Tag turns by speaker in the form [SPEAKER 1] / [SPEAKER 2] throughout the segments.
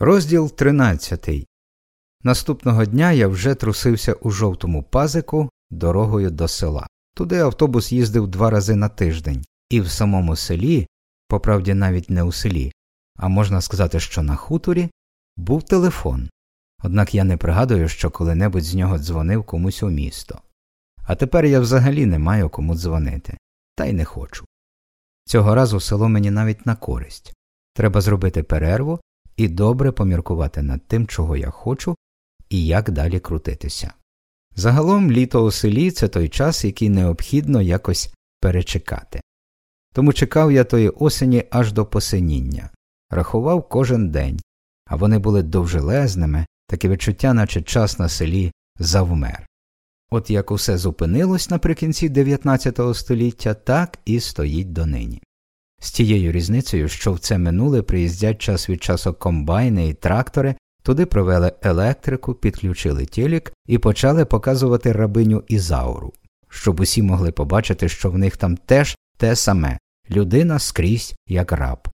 [SPEAKER 1] Розділ 13. Наступного дня я вже трусився у жовтому пазику дорогою до села. Туди автобус їздив два рази на тиждень, і в самому селі, по навіть не у селі, а можна сказати, що на хуторі, був телефон. Однак я не пригадую, що коли-небудь з нього дзвонив комусь у місто. А тепер я взагалі не маю кому дзвонити, та й не хочу. Цього разу село мені навіть на користь. Треба зробити перерву і добре поміркувати над тим, чого я хочу, і як далі крутитися. Загалом літо у селі це той час, який необхідно якось перечекати. Тому чекав я тої осені аж до посиніння, рахував кожен день, а вони були довжелезними, таке відчуття, наче час на селі завмер. От як усе зупинилось наприкінці 19 століття, так і стоїть донині з тією різницею, що в це минуле приїздять час від часу комбайни і трактори, туди провели електрику, підключили тілік і почали показувати рабиню Ізауру, щоб усі могли побачити, що в них там теж те саме людина скрізь як раб.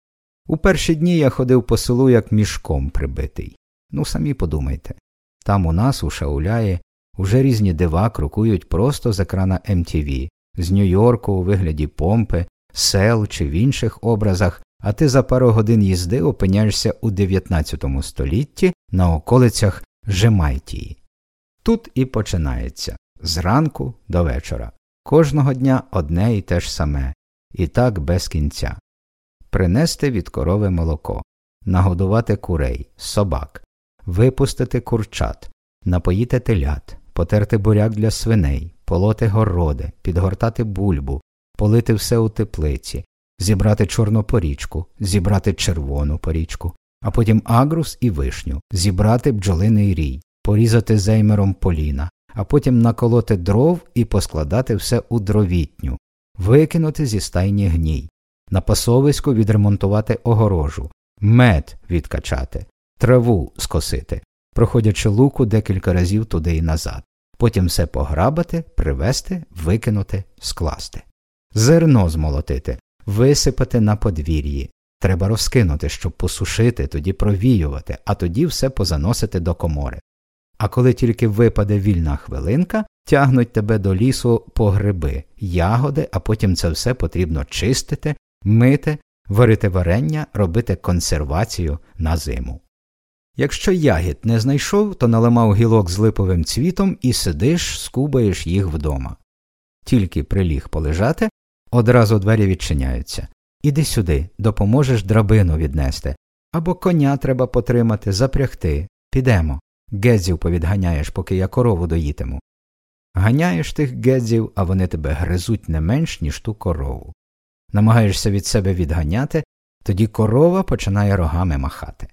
[SPEAKER 1] У перші дні я ходив по селу як мішком прибитий. Ну самі подумайте там у нас, у Шауляї, уже різні дива крокують просто з екрана MTV, з Нью-Йорку у вигляді помпи, сел чи в інших образах, а ти за пару годин їзди опиняєшся у 19 столітті на околицях Жемайтії. Тут і починається зранку до вечора. Кожного дня одне і те ж саме, і так без кінця. Принести від корови молоко, нагодувати курей, собак, випустити курчат, напоїти телят, потерти буряк для свиней, полоти городи, підгортати бульбу, полити все у теплиці, зібрати чорну порічку, зібрати червону порічку, а потім агрус і вишню, зібрати бджолиний рій, порізати зеймером поліна, а потім наколоти дров і поскладати все у дровітню, викинути зі стайні гній, на пасовиську відремонтувати огорожу, мед відкачати, траву скосити, проходячи луку декілька разів туди і назад, потім все пограбати, привезти, викинути, скласти зерно змолотити, висипати на подвір'ї. Треба розкинути, щоб посушити, тоді провіювати, а тоді все позаносити до комори. А коли тільки випаде вільна хвилинка, тягнуть тебе до лісу по гриби, ягоди, а потім це все потрібно чистити, мити, варити варення, робити консервацію на зиму. Якщо ягід не знайшов, то наламав гілок з липовим цвітом і сидиш, скубаєш їх вдома. Тільки приліг полежати, Одразу двері відчиняються. Іди сюди, допоможеш драбину віднести. Або коня треба потримати, запрягти. Підемо. Гедзів повідганяєш, поки я корову доїтиму. Ганяєш тих гедзів, а вони тебе гризуть не менш, ніж ту корову. Намагаєшся від себе відганяти, тоді корова починає рогами махати.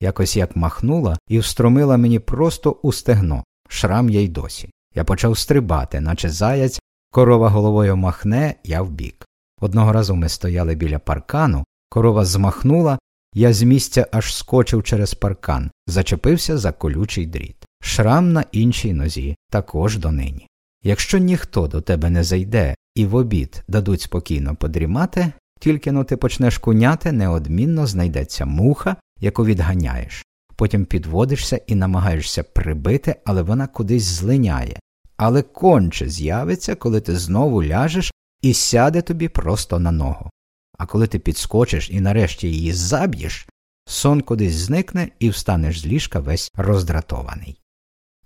[SPEAKER 1] Якось як махнула і встромила мені просто у стегно, шрам я й досі. Я почав стрибати, наче заяць, Корова головою махне, я вбік. Одного разу ми стояли біля паркану, корова змахнула, я з місця аж скочив через паркан, зачепився за колючий дріт. Шрам на іншій нозі також донині. Якщо ніхто до тебе не зайде і в обід дадуть спокійно подрімати, тільки но ти почнеш куняти, неодмінно знайдеться муха, яку відганяєш. Потім підводишся і намагаєшся прибити, але вона кудись злиняє, але конче з'явиться, коли ти знову ляжеш і сяде тобі просто на ногу. А коли ти підскочиш і нарешті її заб'єш, сон кудись зникне і встанеш з ліжка весь роздратований.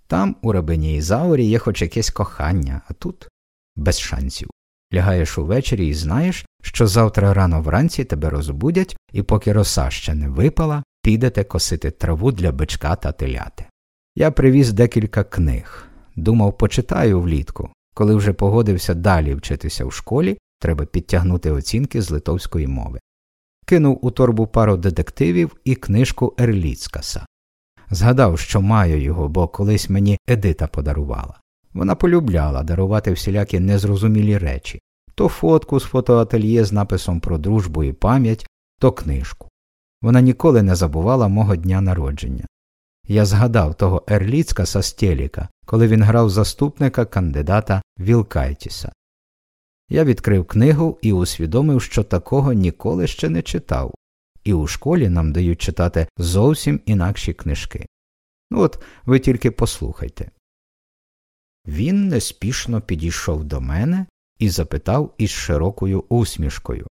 [SPEAKER 1] Там, у рабині Ізаурі, є хоч якесь кохання, а тут без шансів. Лягаєш увечері і знаєш, що завтра рано вранці тебе розбудять, і поки роса ще не випала, підете косити траву для бичка та теляти. Я привіз декілька книг. Думав, почитаю влітку. Коли вже погодився далі вчитися в школі, треба підтягнути оцінки з литовської мови. Кинув у торбу пару детективів і книжку Ерліцкаса. Згадав, що маю його, бо колись мені Едита подарувала. Вона полюбляла дарувати всілякі незрозумілі речі то фотку з фотоательє з написом про дружбу і пам'ять, то книжку. Вона ніколи не забувала мого дня народження. Я згадав того Ерліцкаса Стєліка, коли він грав заступника кандидата Вілкайтіса. Я відкрив книгу і усвідомив, що такого ніколи ще не читав. і у школі нам дають читати зовсім інакші книжки. Ну от ви тільки послухайте. Він неспішно підійшов до мене і запитав із широкою усмішкою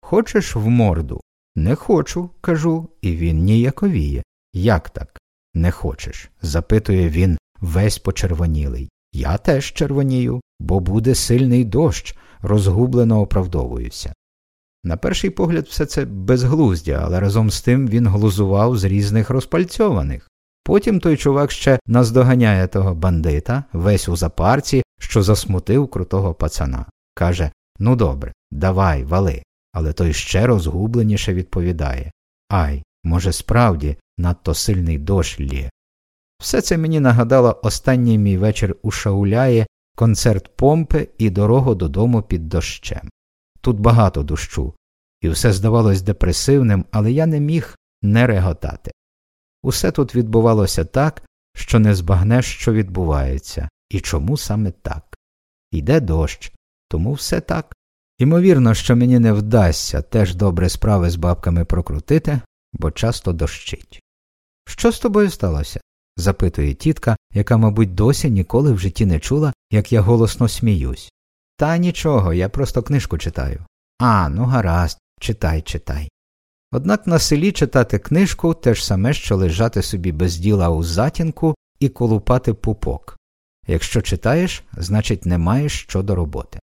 [SPEAKER 1] Хочеш в морду? Не хочу, кажу, і він ніяковіє. Як так? Не хочеш? запитує він весь почервонілий. Я теж червонію, бо буде сильний дощ, розгублено оправдовуюся. На перший погляд, все це безглуздя, але разом з тим він глузував з різних розпальцьованих. Потім той чувак ще наздоганяє того бандита, весь у запарці, що засмутив крутого пацана. Каже Ну добре, давай, вали. Але той ще розгубленіше відповідає Ай, може, справді надто сильний дощ лє. Все це мені нагадало останній мій вечір у Шауляє, концерт помпи і дорогу додому під дощем. Тут багато дощу, і все здавалось депресивним, але я не міг не реготати. Усе тут відбувалося так, що не збагнеш, що відбувається, і чому саме так. Йде дощ, тому все так. Ймовірно, що мені не вдасться теж добре справи з бабками прокрутити, бо часто дощить. Що з тобою сталося? запитує тітка, яка, мабуть, досі ніколи в житті не чула, як я голосно сміюсь. Та нічого, я просто книжку читаю. А, ну гаразд, читай, читай. Однак на селі читати книжку те ж саме, що лежати собі без діла у затінку і колупати пупок. Якщо читаєш, значить не маєш що до роботи.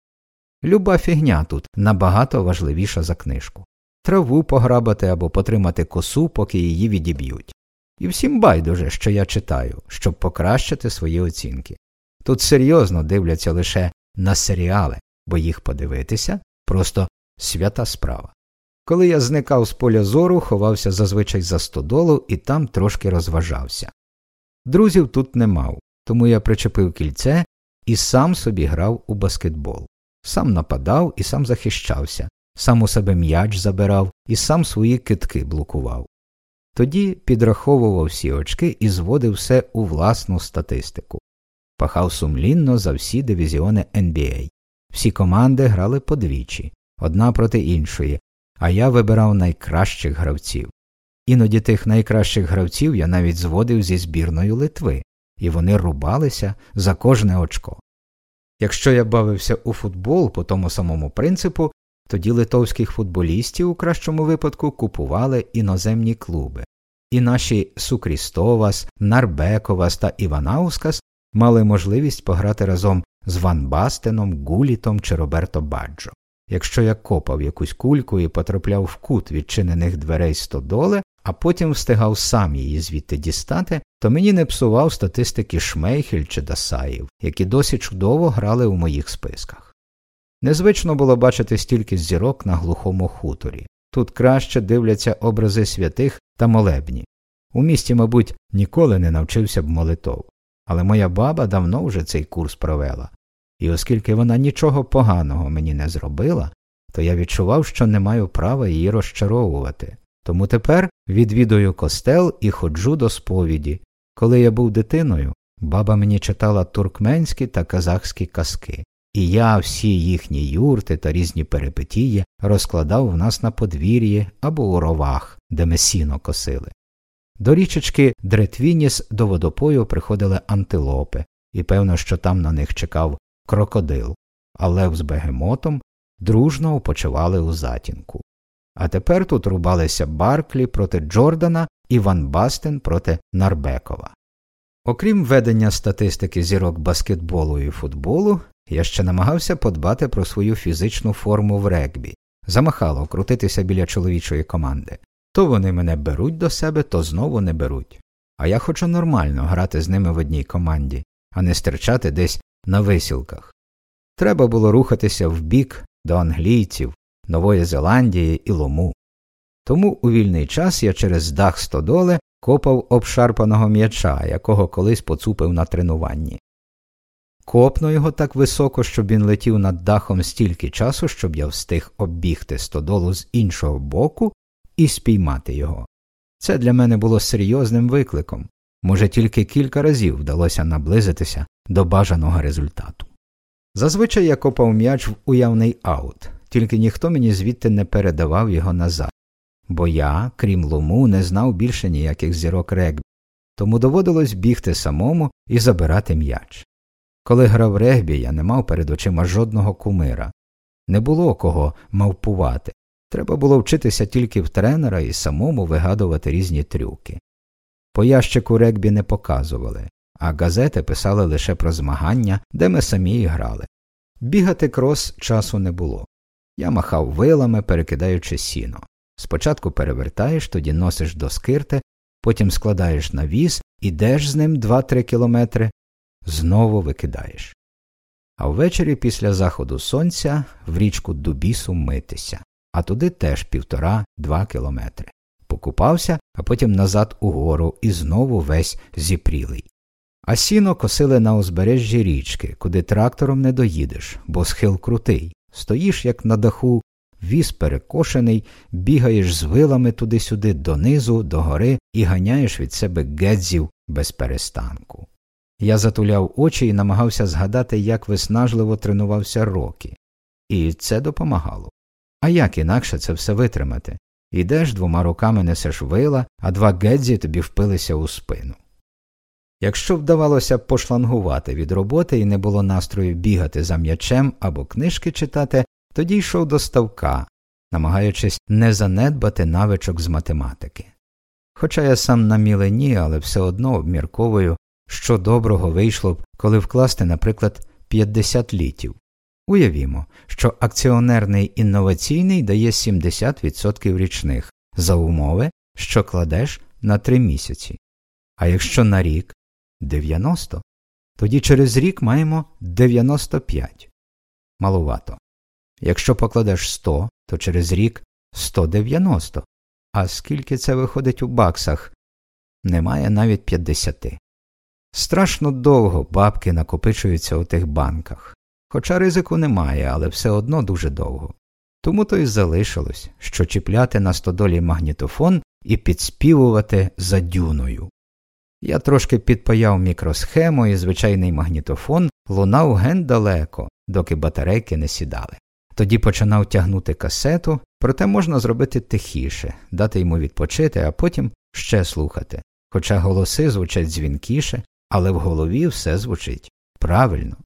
[SPEAKER 1] Люба фігня тут набагато важливіша за книжку траву пограбати або потримати косу, поки її відіб'ють. І всім байдуже, що я читаю, щоб покращити свої оцінки. Тут серйозно дивляться лише на серіали, бо їх подивитися просто свята справа. Коли я зникав з поля зору, ховався зазвичай за стодолу і там трошки розважався. Друзів тут не мав, тому я причепив кільце і сам собі грав у баскетбол, сам нападав і сам захищався, сам у себе м'яч забирав і сам свої китки блокував. Тоді підраховував всі очки і зводив все у власну статистику, пахав сумлінно за всі дивізіони NBA. Всі команди грали подвічі, одна проти іншої, а я вибирав найкращих гравців. Іноді тих найкращих гравців я навіть зводив зі збірною Литви, і вони рубалися за кожне очко. Якщо я бавився у футбол по тому самому принципу, тоді литовських футболістів у кращому випадку купували іноземні клуби, і наші Сукрістовас, Нарбековас та Іванаускас мали можливість пограти разом з Ван Бастеном, Гулітом чи Роберто Баджо. Якщо я копав якусь кульку і потрапляв в кут відчинених дверей стодоле, а потім встигав сам її звідти дістати, то мені не псував статистики Шмейхель чи Дасаїв, які досі чудово грали у моїх списках. Незвично було бачити стільки зірок на глухому хуторі. Тут краще дивляться образи святих та молебні. У місті, мабуть, ніколи не навчився б молитов, але моя баба давно вже цей курс провела, і оскільки вона нічого поганого мені не зробила, то я відчував, що не маю права її розчаровувати. Тому тепер відвідую костел і ходжу до сповіді. Коли я був дитиною, баба мені читала туркменські та казахські казки, і я всі їхні юрти та різні перипетії розкладав в нас на подвір'ї або у ровах, де ми сіно косили. До річечки Дретвініс до водопою приходили антилопи, і певно, що там на них чекав крокодил, а лев з бегемотом дружно опочивали у затінку. А тепер тут рубалися Барклі проти Джордана і Ван Бастен проти Нарбекова. Окрім ведення статистики зірок баскетболу і футболу, я ще намагався подбати про свою фізичну форму в регбі, замахало крутитися біля чоловічої команди. То вони мене беруть до себе, то знову не беруть. А я хочу нормально грати з ними в одній команді, а не стирчати десь на висілках. Треба було рухатися в бік до англійців, Нової Зеландії і лому. Тому у вільний час я через дах стодоле копав обшарпаного м'яча, якого колись поцупив на тренуванні. Копну його так високо, щоб він летів над дахом стільки часу, щоб я встиг оббігти стодолу з іншого боку і спіймати його. Це для мене було серйозним викликом, може, тільки кілька разів вдалося наблизитися до бажаного результату. Зазвичай я копав м'яч в уявний аут, тільки ніхто мені звідти не передавав його назад. бо я, крім лому, не знав більше ніяких зірок регбі, тому доводилось бігти самому і забирати м'яч. Коли грав регбі, я не мав перед очима жодного кумира, не було кого мавпувати, треба було вчитися тільки в тренера і самому вигадувати різні трюки. По ящику регбі не показували, а газети писали лише про змагання, де ми самі і грали. Бігати крос часу не було. Я махав вилами, перекидаючи сіно. Спочатку перевертаєш, тоді носиш до скирти, потім складаєш на віз, ідеш з ним 2-3 кілометри, знову викидаєш. А ввечері після заходу сонця в річку Дубісу митися, а туди теж півтора-два кілометри. Покупався, а потім назад угору і знову весь зіпрілий. А сіно косили на узбережжі річки, куди трактором не доїдеш, бо схил крутий. Стоїш, як на даху, віз перекошений, бігаєш з вилами туди-сюди, донизу, догори і ганяєш від себе гедзів без перестанку. Я затуляв очі і намагався згадати, як виснажливо тренувався роки. І це допомагало. А як інакше це все витримати? Ідеш двома руками несеш вила, а два гедзі тобі впилися у спину. Якщо вдавалося пошлангувати від роботи і не було настрою бігати за м'ячем або книжки читати, тоді йшов до ставка, намагаючись не занедбати навичок з математики. Хоча я сам на мілені, але все одно обмірковую, що доброго вийшло б, коли вкласти, наприклад, 50 літів. Уявімо, що акціонерний інноваційний дає 70% річних за умови, що кладеш на 3 місяці. А якщо на рік 90, тоді через рік маємо 95. Малувато. Якщо покладеш 100, то через рік 190. А скільки це виходить у баксах? Немає навіть 50. Страшно довго бабки накопичуються у тих банках. Хоча ризику немає, але все одно дуже довго. Тому то й залишилось, що чіпляти на стодолі магнітофон і підспівувати за дюною. Я трошки підпаяв мікросхему і звичайний магнітофон лунав ген далеко, доки батарейки не сідали. Тоді починав тягнути касету, проте можна зробити тихіше, дати йому відпочити, а потім ще слухати. Хоча голоси звучать дзвінкіше, але в голові все звучить правильно.